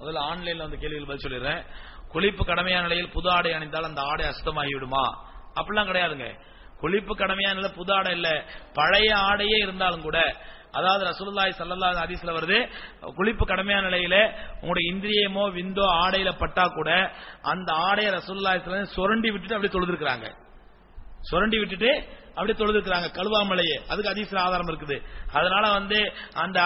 முதல்ல ஆன்லைன்ல வந்து கேள்விகள் பதில் சொல்லிடுறேன். குளிப்பு கடமையான நிலையில் புது ஆடை அணிந்தால் அந்த ஆடை அசுத்தமாகி விடுமா அப்படிலாம் கிடையாதுங்க. குளிப்பு கடமையான நிலை புது ஆடை இல்ல. பழைய ஆடையே இருந்தாலும் கூட அதாவது ரசூலுல்லாஹி சல்லல்லா ஹதீஸ்ல வருது குளிப்பு கடமையான நிலையில உங்களுடைய இந்திரியமோ விந்தோ ஆடையில பட்டா கூட அந்த ஆடையை ரசூல்லாய் சுரண்டி விட்டுட்டு அப்படியே தொழுதுருக்காங்க சுரண்டி விட்டுட்டு அப்படியே தொழுதுக்கிறாங்க கழுவாமலையே. அதுக்கு அதிசல ஆதாரம் இருக்குது. அதனால வந்து அந்த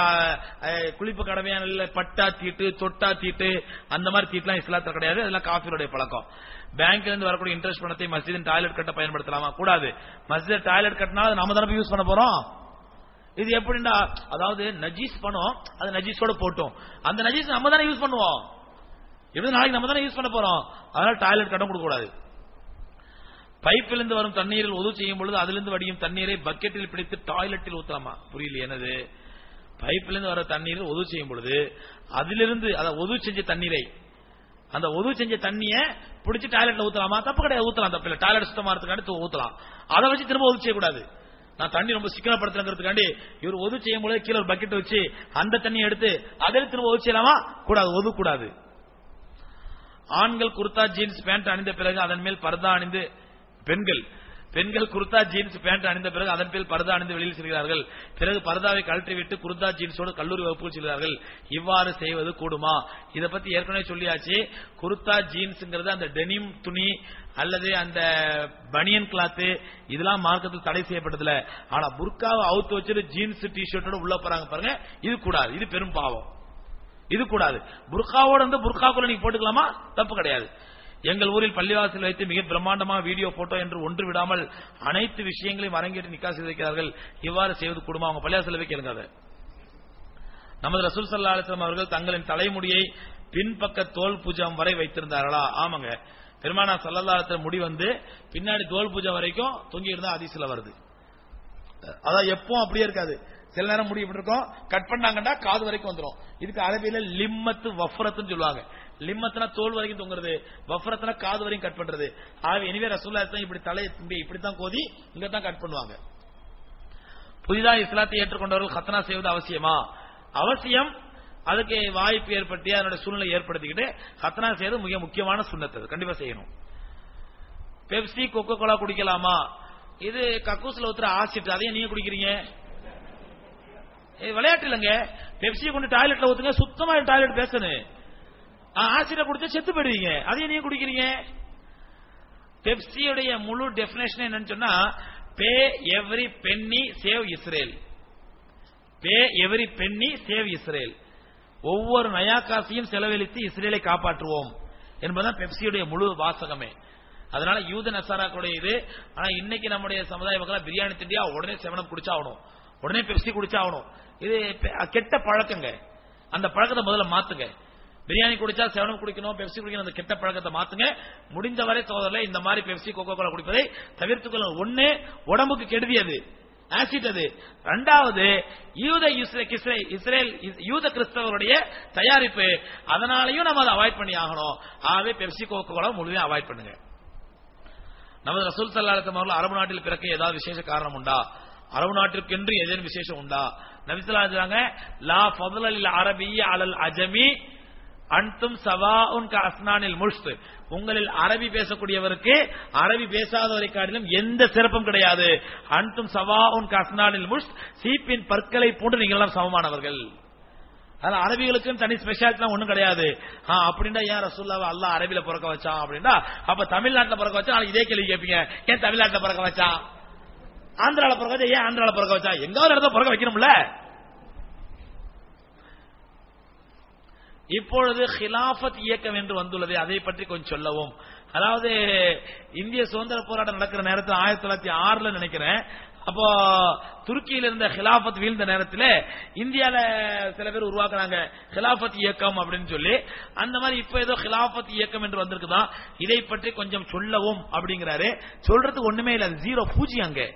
குளிப்பு கடமையான பட்டா தீட்டு தொட்டா தீட்டு அந்த மாதிரி தீட்டுலாம் இஸ்லாத்துல கிடையாது. அதெல்லாம் காஃபியோடைய பழக்கம். பேங்க்ல இருந்து வரக்கூடிய இன்ட்ரெஸ்ட் பணத்தை மஸ்ஜிதின் டாய்லெட் கட்ட பயன்படுத்தலாமா? கூடாது. மஸ்ஜித் டாய்லெட் கட்டினா நம்ம தானே யூஸ் பண்ண போறோம். இது எப்படின்னா அதாவது நஜீஸ் பணம் அது நஜீஸோட போட்டோம். அந்த நஜீஸ் நம்ம தானே யூஸ் பண்ணுவோம். எப்படி நாளைக்கு நம்ம தானே யூஸ் பண்ண போறோம்? அதனால டாய்லெட் கட்டம் கொடுக்க கூடாது பைப்பிலிருந்து வரும் தண்ணீரில் உதவு செய்யும் பொழுது அதிலிருந்து வடியும் தண்ணீரை பக்கெட்டில் பிடித்து டாய்லெட்டில் ஊத்தலாமா? புரியல என்னது? பைப்பிலிருந்து வர தண்ணீரில் உதவு செய்யும் பொழுது அதிலிருந்து அதை உதவு செஞ்ச தண்ணீரை அந்த உதவு செஞ்ச தண்ணிய பிடிச்சி டாய்லெட்ல ஊத்தலாமா? தப்பு கிடையாது ஊத்தலாம் தப்பு இல்ல. டாய்லெட் சுத்தமா இருக்கிறதுக்காண்டி ஊத்தலாம். அதை வச்சு திரும்ப உதவு செய்யக்கூடாது. நான் தண்ணி ரொம்ப சிக்கனப்படுத்துறதுக்காண்டி இவர் உதவு செய்யும் பொழுது கீழே ஒரு பக்கெட் வச்சு அந்த தண்ணியை எடுத்து அதில் திரும்ப உதவு செய்யலாமா? கூடாது ஒது கூடாது ஆண்கள் குர்தா ஜீன்ஸ் பேண்ட் அணிந்த பிறகு அதன் மேல் பர்தா அணிந்து பெண்கள். பெண்கள் குர்தா ஜீன்ஸ் பேண்ட் அணிந்த பிறகு அதன் பேர் பர்தா அணிந்து வெளியில் செல்கிறார்கள். பிறகு பர்தாவை கழற்றி விட்டு குர்தா ஜீன்ஸோடு கல்லூரி வகுப்புகள் செல்கிறார்கள். இவ்வாறு செய்வது கூடுமா? இதை பத்தி ஏற்கனவே சொல்லியாச்சு. குர்தா ஜீன்ஸ்ங்கிறது அந்த டெனிம் துணி அல்லது அந்த பனியன் கிளாத்து இதெல்லாம் மார்க்கத்தில் தடை செய்யப்பட்டதுல ஆனா புர்காவை அவுத்து வச்சுட்டு ஜீன்ஸ் டி ஷர்ட்டோட உள்ள போறாங்க பாருங்க. இது கூடாது. இது பெரும் பாவம். இது கூடாது. புர்காவோட வந்து புர்காக்குள்ள நீங்க போட்டுக்கலாமா? தப்பு கிடையாது. எங்கள் ஊரில் பள்ளிவாசல் வைத்து மிக பிரம்மாண்டமாக வீடியோ போட்டோ என்று ஒன்று விடாமல் அனைத்து விஷயங்களையும் அரங்கேற்றி நிக்கா செய்து வைக்கிறார்கள் இவ்வாறு செய்வது கூடுமா? அவங்க பள்ளிவாசல் வைக்கிறாங்க அதை. நமது ரசூல் சல்லா அலிஸ்லாம் அவர்கள் தங்களின் தலைமுடியை பின்பக்க தோல் பூஜம் வரை வைத்திருந்தார்களா? ஆமாங்க. பெருமானா சல்லல்லா முடி வந்து பின்னாடி தோல் பூஜை வரைக்கும் தொங்கி இருந்தா அதிசல வருது. அதான் எப்பவும் அப்படியே இருக்காது. சில நேரம் முடி இப்படி இருக்கும். கட் பண்ணாங்கன்னா காது வரைக்கும் வந்துரும். இதுக்கு அரபியில லிம்மத்து வஃப்ரத்துன்னு சொல்லுவாங்க. லிம்மத்தினா தோல் வரைக்கும் தொங்குறது வஃபரத்துனா காது வரைக்கும் கட் பண்றது. ஆகவே எனவே ரசூல்லா இப்படி தலை தும்பி இப்படித்தான் கோதி இங்க தான் கட் பண்ணுவாங்க. புதிதாக இஸ்லாத்தை ஏற்றுக்கொண்டவர்கள் ஹத்தனா செய்வது அவசியமா? அவசியம். அதுக்கு வாய்ப்பு ஏற்படுத்தி அதனுடைய சூழ்நிலை ஏற்படுத்திக்கிட்டு ஹத்தனா செய்வது மிக முக்கியமான சுண்ணத்து கண்டிப்பா செய்யணும். பெப்சி கொக்கோ கோலா குடிக்கலாமா? இது கக்கூஸ்ல ஊத்துற ஆசிட் அதையும் நீங்க குடிக்கிறீங்க? விளையாட்டு இல்லைங்க. பெப்சியை கொண்டு டாய்லெட்ல ஊத்துங்க சுத்தமா டாய்லெட் பேசணும். ஆசிட குடிச்சா செத்து போயிடுவீங்க. அதையும் நீங்க குடிக்கிறீங்க. பெப்சியுடைய முழு டெபினேஷன் என்னன்னு சொன்னா pay every penny save Israel. Pay every penny save Israel. ஒவ்வொரு நயா காசையும் செலவழித்து இஸ்ரேலை காப்பாற்றுவோம் என்பதுதான் பெப்சியுடைய முழு வாசகமே. அதனால யூத நசாராக்களுடைய இது. ஆனா இன்னைக்கு நம்முடைய சமுதாய மக்கள் பிரியாணி திண்டியா உடனே செவனம் குடிச்சாகணும். உடனே பெப்சி குடிச்சாகணும். இது கெட்ட பழக்கங்க. அந்த பழக்கத்தை முதல்ல மாத்துங்க. பிரியாணி குடிச்சா செவனம் குடிக்கணும் பெப்சி குடிக்கணும் அந்த கெட்ட பழக்கத்தை மாத்துங்க. முடிந்தவரை சோதரில் இந்த மாதிரி பெப்சி கோகோ கோலா குடிப்பதை தவிர்த்துக் கொள்ள ஒண்ணு உடம்புக்கு கெடுதியது ஆசிட் அது. ரெண்டாவது யூத இஸ்ரேல் யூத கிறிஸ்தவருடைய தயாரிப்பு. அதனாலையும் நம்ம அதை அவாய்ட் பண்ணி ஆகணும். ஆகவே பெப்சி கோகோ கோலா முழுமையாக அவாய்ட் பண்ணுங்க. நமது ரசூல் சல்லாஹம் அவர்கள் அரபு நாட்டில் பிறக்க ஏதாவது விசேஷ காரணம் உண்டா? அரபு நாட்டிற்கென்று ஏதேனும் விசேஷம் உண்டா? நபிசல்லா அரபி லா அலல் அஜமி அன்தும் சவா உன்க அஸ்னானில் முஷ்து. உங்களில் அரபி பேசக்கூடியவருக்கு அரபி பேசாதவரை காட்டிலும் எந்த சிறப்பும் கிடையாது. அன்தும் சவா உன் அஸ்னானில் முஷ்த் சீப்பின் பற்களை போன்று நீங்கள் எல்லாம் சமமானவர்கள். அதனால அரபிகளுக்கும் தனி ஸ்பெஷாலிட்டி ஒண்ணும் கிடையாது. ஆ, அப்படின்னா ஏன் ரசூல்லாவை அல்லா அரபியில பிறக்க வச்சான் அப்படின்னா அப்ப தமிழ்நாட்டில் பிறக்க வச்சா இதே கேள்வி கேட்பீங்க. ஏன் தமிழ்நாட்டில் பிறக்க வச்சான்? ஆந்திரால பிறக்க வச்சா ஏன் ஆந்திரால பிறக்க வச்சா? எங்காவது இடத்துல பிறக்க வைக்கணும்ல. இப்பொழுது ஹிலாஃபத் இயக்கம் என்று வந்துள்ளது. அதை பற்றி கொஞ்சம் சொல்லவும். அதாவது இந்திய சுதந்திர போராட்டம் நடக்கிற நேரத்தில் ஆயிரத்தி தொள்ளாயிரத்தி ஆறுல நினைக்கிறேன். அப்போ துருக்கியில் இருந்த ஹிலாபத் வீழ்ந்த நேரத்தில் இந்தியால சில பேர் உருவாக்குறாங்க ஹிலாஃபத் இயக்கம் அப்படின்னு சொல்லி. அந்த மாதிரி இப்ப ஏதோ ஹிலாஃபத் இயக்கம் என்று வந்திருக்குதான் இதை பற்றி கொஞ்சம் சொல்லவும் அப்படிங்கிறாரு. சொல்றதுக்கு ஒண்ணுமே இல்லை. ஜீரோ பூஜ்ஜியம் அங்க.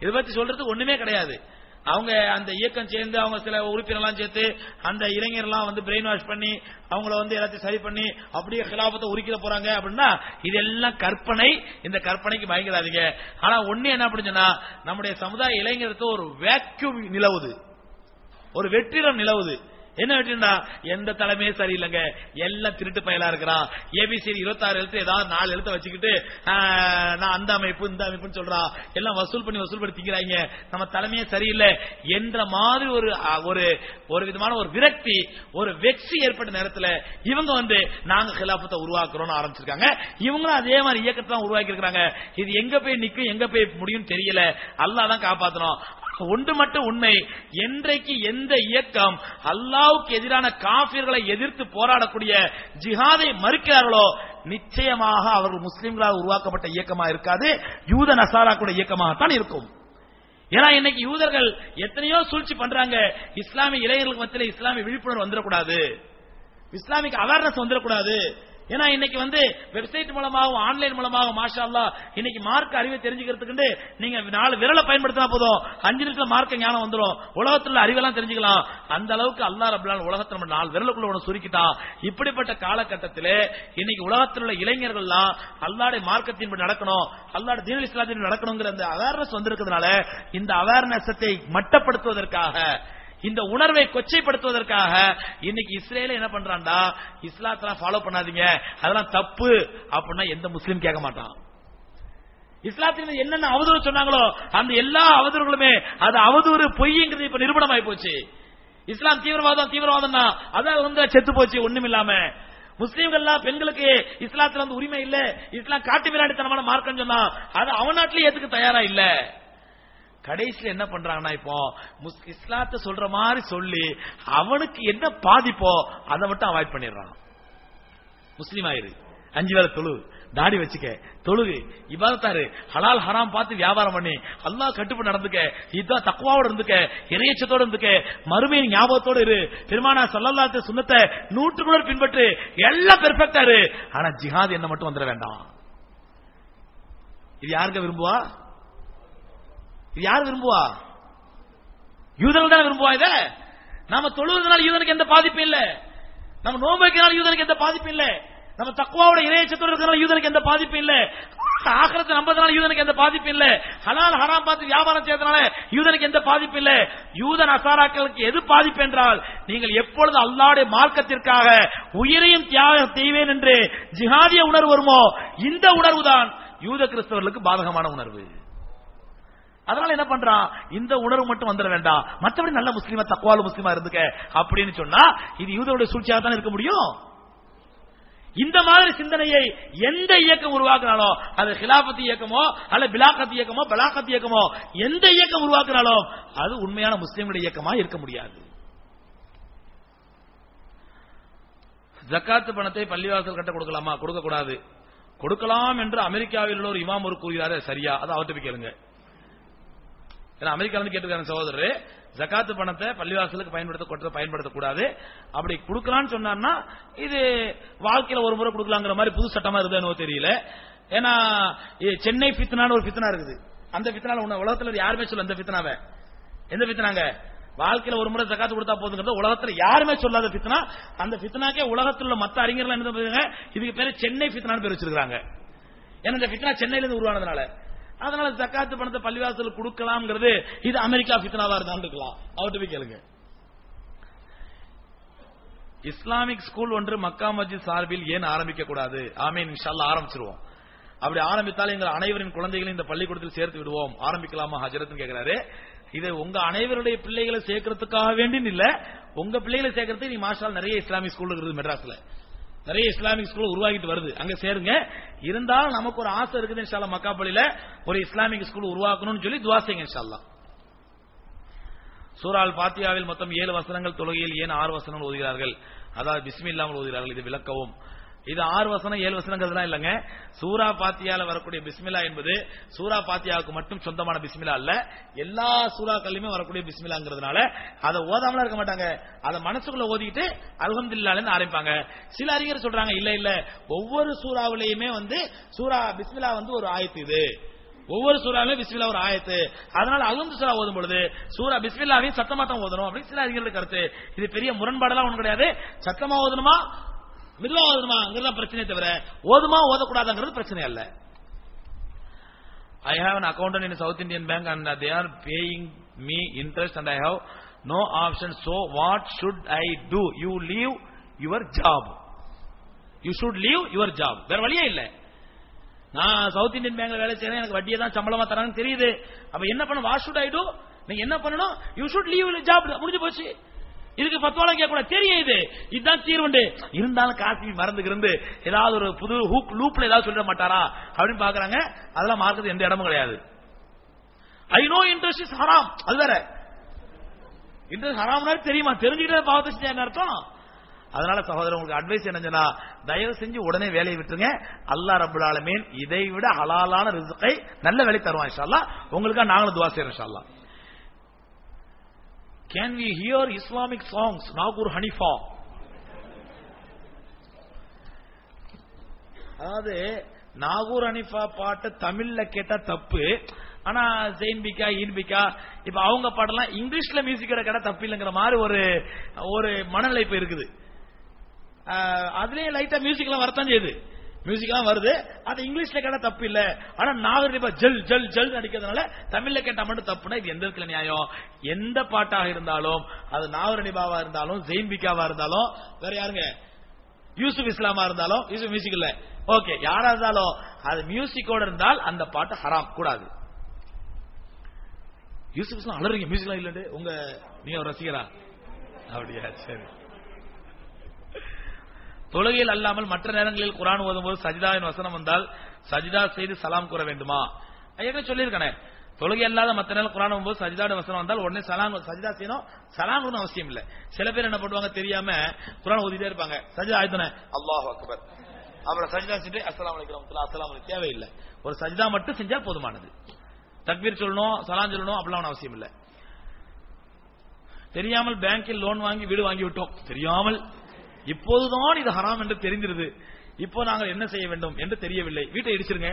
இதை பத்தி சொல்றதுக்கு ஒண்ணுமே கிடையாது. அவங்க அந்த இயக்கம் சேர்ந்து அவங்க சில உறுப்பினர்லாம் சேர்த்து அந்த இளைஞர்லாம் வந்து பிரெயின் வாஷ் பண்ணி அவங்கள வந்து எல்லாத்தையும் சரி பண்ணி அப்படியே கிலாபத்தை உரிக்கிற போறாங்க அப்படின்னா இதெல்லாம் கற்பனை. இந்த கற்பனைக்கு பயங்கராதீங்க ஆனா ஒண்ணு என்ன அப்படின்னு நம்முடைய சமுதாய இளைஞருக்கு ஒரு வேக்யூம் நிலவுது. ஒரு வெற்றிடம் நிலவுது. என்ன வெற்றிண்டா எந்த தலைமையே சரியில்லைங்க. எல்லாம் திருட்டு பயலா இருக்கிறான். ஏபிசி இருபத்தாறு எழுத்து ஏதாவது நாலு எழுத்த வச்சுக்கிட்டு நான் அந்த அமைப்பு இந்த அமைப்புன்னு சொல்றான் எல்லாம் வசூல் பண்ணி வசூல் பண்ணி திங்கிறாங்க. நம்ம தலைமையே சரியில்லை. என்ற மாதிரி ஒரு ஒரு ஒரு விதமான ஒரு விரக்தி ஒரு வெற்றி ஏற்பட்ட நேரத்தில் இவங்க வந்து நாங்க கிலாபத்தை உருவாக்குறோம்னு ஆரம்பிச்சிருக்காங்க. இவங்களும் அதே மாதிரி இயக்கத்தை தான் உருவாக்கி இருக்கிறாங்க இது எங்க போய் நிக்கும் எங்க போய் முடியும் தெரியல. அல்லாதான் காப்பாற்றணும் காப்பாத்தணும். ஒன்று மட்டும் உண்மை. என்றைக்கு எந்த இயக்கம் அல்லாவுக்கு எதிரான காபிர்களை எதிர்த்து போராடக்கூடிய ஜிஹாதை மறுக்கிறார்களோ நிச்சயமாக அவர்கள் முஸ்லிம்களால் உருவாக்கப்பட்ட இயக்கமா இருக்காது. யூத நசாராக்குடைய இயக்கமாகத்தான் இருக்கும். ஏன்னா இன்னைக்கு யூதர்கள் எத்தனையோ சூழ்ச்சி பண்றாங்க. இஸ்லாமிய இளைஞர்களுக்கு மத்தியில இஸ்லாமிய விழிப்புணர்வு வந்துடக்கூடாது. இஸ்லாமிக் அவேர்னஸ் வந்துடக்கூடாது. ஏன்னா இன்னைக்கு வந்து வெப்சைட் மூலமாகவும் ஆன்லைன் மூலமாகவும் மாஷா இன்னைக்கு மார்க் அறிவை தெரிஞ்சுக்கிறதுக்கு நீங்க நாலு விரலை பயன்படுத்தினா போதும். அஞ்சு நிமிஷம் மார்க்க ஞானம் வந்துடும் உலகத்துல அறிவெல்லாம் தெரிஞ்சுக்கலாம். அந்த அளவுக்கு அல்லா ரபுல்லான் உலகத்துல நம்ம நாலு விரலுக்குள்ள ஒன்று சுருக்கிட்டான் இப்படிப்பட்ட காலகட்டத்தில் இன்னைக்கு உலகத்தில் உள்ள இளைஞர்கள்லாம் அல்லாடைய மார்க்கத்தின்படி நடக்கணும் அல்லாட தீன இஸ்லாத்தின் நடக்கணுங்கிற அந்த அவேர்னஸ் வந்திருக்கிறதுனால இந்த அவேர்னஸத்தை மட்டப்படுத்துவதற்காக இந்த உணர்வை கொச்சைப்படுத்துவதற்காக இன்னைக்கு இஸ்ரேல என்ன பண்றான்டா? இஸ்லாத்தெல்லாம் ஃபாலோ பண்ணாதீங்க. அதெல்லாம் தப்பு அப்படின்னா எந்த முஸ்லீம் கேட்க மாட்டான். இஸ்லாத்தின் என்னென்ன அவதூறு சொன்னாங்களோ அந்த எல்லா அவதூறுகளுமே அது அவதூறு பொய்ங்கிறது இப்ப நிரூபணம் ஆகி போச்சு. இஸ்லாம் தீவிரவாதம் தீவிரவாதம் தான் அதான் வந்து செத்து போச்சு ஒண்ணும் இல்லாம. முஸ்லீம்கள்லாம் பெண்களுக்கு இஸ்லாத்துல வந்து உரிமை இல்ல. இஸ்லாம் காட்டு விளையாட்டுத்தனமான மார்க்கம் சொன்னா அது அவன் நாட்டிலேயே ஏத்துக்க தயாரா இல்ல? கடைசியில் என்ன பண்றாங்கன்னா இப்போ முஸ்- இஸ்லாத்தை சொல்ற மாதிரி சொல்லி அவனுக்கு என்ன பாதிப்போ அதை மட்டும் அவாய்ட் பண்ணிடுறான். முஸ்லீம் ஆயிரு. அஞ்சு வேலை தொழு. தாடி வச்சுக்க. தொழுகு இவ்வாறு ஹலால் ஹராம் பார்த்து வியாபாரம் பண்ணி. அல்லாஹ் கட்டுப்பட்டு நடந்துக்க. இதுதான் தக்குவாவோட இருந்துக்க. இறையச்சத்தோட இருந்துக்க. மறுமையின் ஞாபகத்தோட இரு. பெருமானா சல்லல்லாத்த சுண்ணத்தை நூற்றுக்குள்ள பின்பற்று. எல்லாம் பெர்ஃபெக்டா இரு. ஆனா ஜிஹாத் என்ன மட்டும் வந்துட வேண்டாம். இது யாருங்க விரும்புவா? இது யார் விரும்புவா? யூதர்கள் தானே விரும்புவா இத? நாம தொழுவதனால யூதனுக்கு எந்த பாதிப்பும் இல்ல. நம்ம நோன்பு யூதனுக்கு எந்த பாதிப்பும் இல்ல. நம்ம தக்குவாவோட இறையச்சத்தோட இருக்கிறனால யூதனுக்கு எந்த பாதிப்பும் இல்ல. ஆக்கிரத்தை நம்பதுனால யூதனுக்கு எந்த பாதிப்பும் இல்ல. ஹலால் ஹராம் பார்த்து வியாபாரம் செய்யறதுனால யூதனுக்கு எந்த பாதிப்பும் இல்ல. யூதன் அசாராக்களுக்கு எது பாதிப்பு என்றால் நீங்கள் எப்பொழுது அல்லாடைய மார்க்கத்திற்காக உயிரையும் தியாகம் செய்வேன் என்று ஜிஹாதிய உணர்வு வருமோ இந்த உணர்வு தான் யூத கிறிஸ்தவர்களுக்கு பாதகமான உணர்வு. அதனால என்ன பண்றான்? இந்த உணர்வு மட்டும் வந்துட வேண்டாம். மற்றபடி நல்ல முஸ்லீமா தக்குவால முஸ்லீமா இருந்துக்க. அப்படின்னு சொன்னா இது யூதருடைய சூழ்ச்சியாக தான் இருக்க முடியும்? இந்த மாதிரி சிந்தனையை எந்த இயக்கம் உருவாக்குனாலும் அது ஹிலாபத் இயக்கமோ அல்ல பிலாக்கத் இயக்கமோ பலாக்கத் இயக்கமோ எந்த இயக்கம் உருவாக்குனாலும் அது உண்மையான முஸ்லீம்களுடைய இயக்கமா இருக்க முடியாது. ஜக்காத்து பணத்தை பள்ளிவாசல் கட்ட கொடுக்கலாமா? கொடுக்க கூடாது கொடுக்கலாம் என்று அமெரிக்காவில் உள்ள ஒரு இமாம் ஒரு கூறுகிறாரு சரியா? அதை அவர்கிட்ட போய் கேளுங்க. ஏன்னா அமெரிக்கால இருந்து கேட்டிருக்காங்க சகோதரர் ஜக்காத்து பணத்தை பள்ளிவாசலுக்கு பயன்படுத்த கொடுத்த பயன்படுத்தக்கூடாது. அப்படி கொடுக்கலான்னு சொன்னார்னா இது வாழ்க்கையில ஒரு முறை கொடுக்கலாங்கிற மாதிரி புது சட்டமா இருக்குதுன்னு என்னவோ தெரியல. ஏன்னா சென்னை பித்தனான்னு ஒரு பித்தனா இருக்குது. அந்த பித்தனால உன்ன உலகத்துல யாருமே சொல்ல அந்த பித்தனாவ எந்த பித்தனாங்க வாழ்க்கையில ஒரு முறை ஜக்காத்து கொடுத்தா போதுங்கிறது உலகத்துல யாருமே சொல்லாத பித்தனா அந்த பித்தனாக்கே உலகத்துல உள்ள மத்த அறிஞர்கள் என்ன பண்ணுறாங்க இதுக்கு பேரு சென்னை பித்தனான்னு பேர் வச்சிருக்காங்க ஏன்னா இந்த பித்தனா சென்னையில இருந்து உருவானதுனால. அதனால ஜக்காத்து பணத்தை பள்ளிவாசல் கொடுக்கலாம்ங்கிறது இது அமெரிக்கா பித்னாவா இருந்தா இருக்கலாம் அவர்கிட்ட போய் கேளுங்க. இஸ்லாமிக் ஸ்கூல் ஒன்று மக்கா மஸ்ஜித் சார்பில் ஏன் ஆரம்பிக்க கூடாது? ஆமீன் இன்ஷால்ல ஆரம்பிச்சிருவோம். அப்படி ஆரம்பித்தால் எங்கள் அனைவரின் குழந்தைகளையும் இந்த பள்ளிக்கூடத்தில் சேர்த்து விடுவோம். ஆரம்பிக்கலாமா? ஹஜரத் கேக்குறாரு. இது உங்க அனைவருடைய பிள்ளைகளை சேர்க்கறதுக்காக வேண்டின்னு இல்ல உங்க பிள்ளைகளை சேர்க்கறதுக்கு நீ மாஷால் நிறைய இஸ்லாமிக் ஸ்கூல் இருக்குது மெட்ராஸ்ல. நிறைய இஸ்லாமிக் ஸ்கூல் உருவாகிட்டு வருது. அங்க சேருங்க. இருந்தாலும் நமக்கு ஒரு ஆசை இருக்குது இன்ஷால்லா மக்காப்பள்ளியில ஒரு இஸ்லாமிக் ஸ்கூல் உருவாக்கணும்னு சொல்லி துவா செய்யுங்க இன்ஷால்லா சூரால் பாத்தியாவில் மொத்தம் ஏழு வசனங்கள் தொழுகையில் ஏன் ஆறு வசனங்கள் ஓதுகிறார்கள்? அதாவது பிஸ்மி இல்லாமல் ஓதுகிறார்கள். இது விளக்கவும். இது ஆறு வசனம் ஏழு வசனங்கிறதுலாம் இல்லங்க. சூரா பாத்தியால வரக்கூடிய பிஸ்மிலா என்பது சூரா பாத்தியாவுக்கு மட்டும் சொந்தமான பிஸ்மிலா அல்ல. எல்லா சூறாக்கள்லயுமே வரக்கூடிய பிஸ்மிலாங்கிறதுனால அதை ஓதாமலாம் இருக்க மாட்டாங்க. அதை மனசுக்குள்ள ஓதிட்டு அல்ஹம்துலில்லாஹ்னு ஆரம்பிப்பாங்க. சில அறிஞர் சொல்றாங்க இல்ல இல்ல. ஒவ்வொரு சூறாவிலையுமே வந்து சூரா பிஸ்மிலா வந்து ஒரு ஆயத்து இது. ஒவ்வொரு சூறாவிலும் பிஸ்மில்லா ஒரு ஆயத்து. அதனால அல்ஹம்து சூரா ஓதும் பொழுது சூரா பிஸ்மில்லாவையும் சத்தமா தான் ஓதணும். அப்படின்னு சில அறிஞர்கள் கருத்து. இது பெரிய முரண்பாடெல்லாம் ஒன்றும் கிடையாது. சத்தமா ஓதணுமா? மெதுவா ஓதுமாங்கிறது பிரச்சனை தவிர ஓதுமா ஓதக்கூடாதுங்கிறது பிரச்சனை அல்ல. I have an account in South Indian bank and they are paying me interest and I I no option so what should I do you leave your job you should leave your job வேற வழியே இல்லை. நான் south Indian பேங்க்ல வேலை செய்யறேன் எனக்கு வட்டியை தான் சம்பளமா தராங்கன்னு தெரியுது. அப்ப என்ன பண்ண வாட் ஷுட் ஐ டூ நீங்க என்ன பண்ணணும்? யூ ஷுட் லீவ் ஜாப் முடிஞ்சு போச்சு. இதுக்கு பத்துவாளம் கேட்க கூட தெரியுது இதுதான் தீர்வுண்டு. இருந்தாலும் காசி மறந்துக்கிருந்து ஏதாவது ஒரு புது ஹூக் லூப்ல ஏதாவது சொல்லிட மாட்டாரா? அப்படின்னு பாக்குறாங்க அதெல்லாம் மார்க்கிறது எந்த இடமும் கிடையாது. ஐ நோ இன்ட்ரெஸ்ட் இஸ் ஹராம் அது வேற. இன்ட்ரெஸ்ட் ஹராம்னா தெரியுமா? தெரிஞ்சுக்கிட்டே பாவத்தை செஞ்சா என்ன அர்த்தம்? அதனால சகோதரர் உங்களுக்கு அட்வைஸ் என்னன்னா தயவு செஞ்சு உடனே வேலையை விட்டுருங்க. அல்லாஹ் ரபுல் ஆலமீன் இதை விட ஹலாலான ரிசுக்கை நல்ல வேலை தருவான் இன்ஷா உங்களுக்காக நாங்களும் துவா செய்யறோம் இன்ஷா can we hear Islamic songs Nagore Hanifa அதாவது நாகூர் ஹனிஃபா பாட்டு தமிழ்ல கேட்டா தப்பு. ஆனா ஜெயின்பிகா ஈன்பிகா இப்ப அவங்க பாட்டெல்லாம் இங்கிலீஷ்ல மியூசிக் கேட்டா தப்பு இல்லைங்கிற மாதிரி ஒரு ஒரு மனநிலை இப்ப இருக்குது அதுலயும் லைட்டா மியூசிக் எல்லாம் வரத்தான் செய்யுது. மியூசிக்லாம் வருது. அது இங்கிலீஷ்ல கேட்டா தப்பு இல்ல. ஆனா நாகர் ஜல் ஜல் ஜல் அடிக்கிறதுனால தமிழ்ல கேட்டா மட்டும் தப்புனா இது எந்த இடத்துல நியாயம். எந்த பாட்டாக இருந்தாலும் அது நாகரணிபாவா இருந்தாலும் ஜெயின்பிகாவா இருந்தாலும் வேற யாருங்க? யூசுப் இஸ்லாமா இருந்தாலும் யூசுப் மியூசிக் இல்ல. ஓகே யாரா இருந்தாலும் அது மியூசிக்கோட இருந்தால் அந்த பாட்டு ஹராம் கூடாது. யூசுப் இஸ்லாம் அலறீங்க மியூசிக்லாம் இல்லண்டு உங்க நீங்க ரசிகரா? அப்படியா சரி. தொழுகையில் அல்லாமல் மற்ற நேரங்களில் குரான் ஓதும்போது சஜிதாவின் வசனம் வந்தால் சஜிதா செய்து சலாம் கூற வேண்டுமா? ஏற்கனவே சொல்லியிருக்கானே. தொழுகை அல்லாத மற்ற நேரம் குரான் ஓதும்போது சஜிதாட வசனம் வந்தால் உடனே சலாம் சஜிதா செய்யணும் சலாம் அவசியம் இல்ல. சில பேர் என்ன பண்ணுவாங்க தெரியாம குரான் ஓதிட்டே இருப்பாங்க. சஜிதா ஆயுதனே அல்லாஹ் அக்பர். அப்புறம் சஜிதா செஞ்சு அஸ்லாம் வலைக்கம் அஸ்லாம் தேவையில்லை. ஒரு சஜிதா மட்டும் செஞ்சா போதுமானது. தக்பீர் சொல்லணும் சலாம் சொல்லணும் அப்படிலாம் அவசியம் இல்லை. தெரியாமல் பேங்கில் லோன் வாங்கி வீடு வாங்கி விட்டோம். தெரியாமல் இப்போதுதான் இது ஹராம் என்று தெரிந்திருது. இப்போ நாங்கள் என்ன செய்ய வேண்டும் என்று தெரியவில்லை. வீட்டை இடிச்சிருங்க.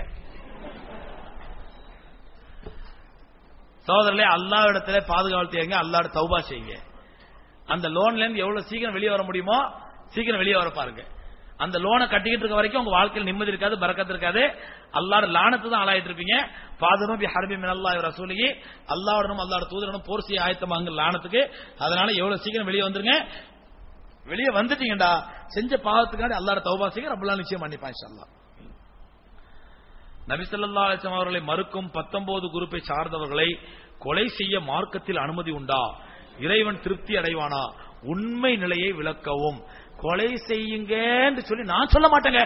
சகோதரர்களே அல்லா இடத்துல பாதுகாவல் செய்யுங்க தௌபா செய்யுங்க. அந்த லோன்ல இருந்து எவ்வளவு சீக்கிரம் வெளியே வர முடியுமோ சீக்கிரம் வெளியே வர பாருங்க. அந்த லோனை கட்டிக்கிட்டு இருக்க வரைக்கும் உங்க வாழ்க்கையில் நிம்மதி இருக்காது பறக்கத்து இருக்காது. அல்லாட லானத்து தான் ஆளாயிட்டு இருப்பீங்க பாதனும் பி ஹர்பி மின் அல்லாஹ் ரசூலிகி அல்லாஹ்வுடனும் தூதரனும் போர் செய்ய ஆயத்தமாங்க லானத்துக்கு. அதனால எவ்வளவு சீக்கிரம் வெளியே வந்துருங்க. வெளியே வந்துட்டீங்கடா செஞ்ச பாவத்துக்காண்டி அல்லாட தௌபா செய்ய ரப்பல்லா நிச்சயம் மன்னிப்பான் இன்ஷா அல்லாஹ் நபி அவர்களை மறுக்கும் 19 குரூப்பை சார்ந்தவர்களை கொலை செய்ய மார்க்கத்தில் அனுமதி உண்டா? இறைவன் திருப்தி அடைவானா? உண்மை நிலையை விளக்கவும். கொலை செய்யுங்கன்னு சொல்லி நான் சொல்ல மாட்டேங்க.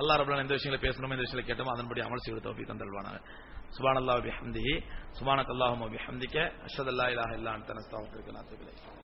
அல்லாஹ் ரப்பல் இந்த விஷயங்களை பேசணும்? இந்த விஷயங்களை கேட்டோம்? அதன்படி அமல் செய்வது தோப்பி தந்தல்வானாக சுபான் அல்லாஹ் பிஹம்திஹி. சுபானக் அல்லாஹும்ம பிஹம்திக. அஷ்ஹது அல்லா இலாஹ இல்லா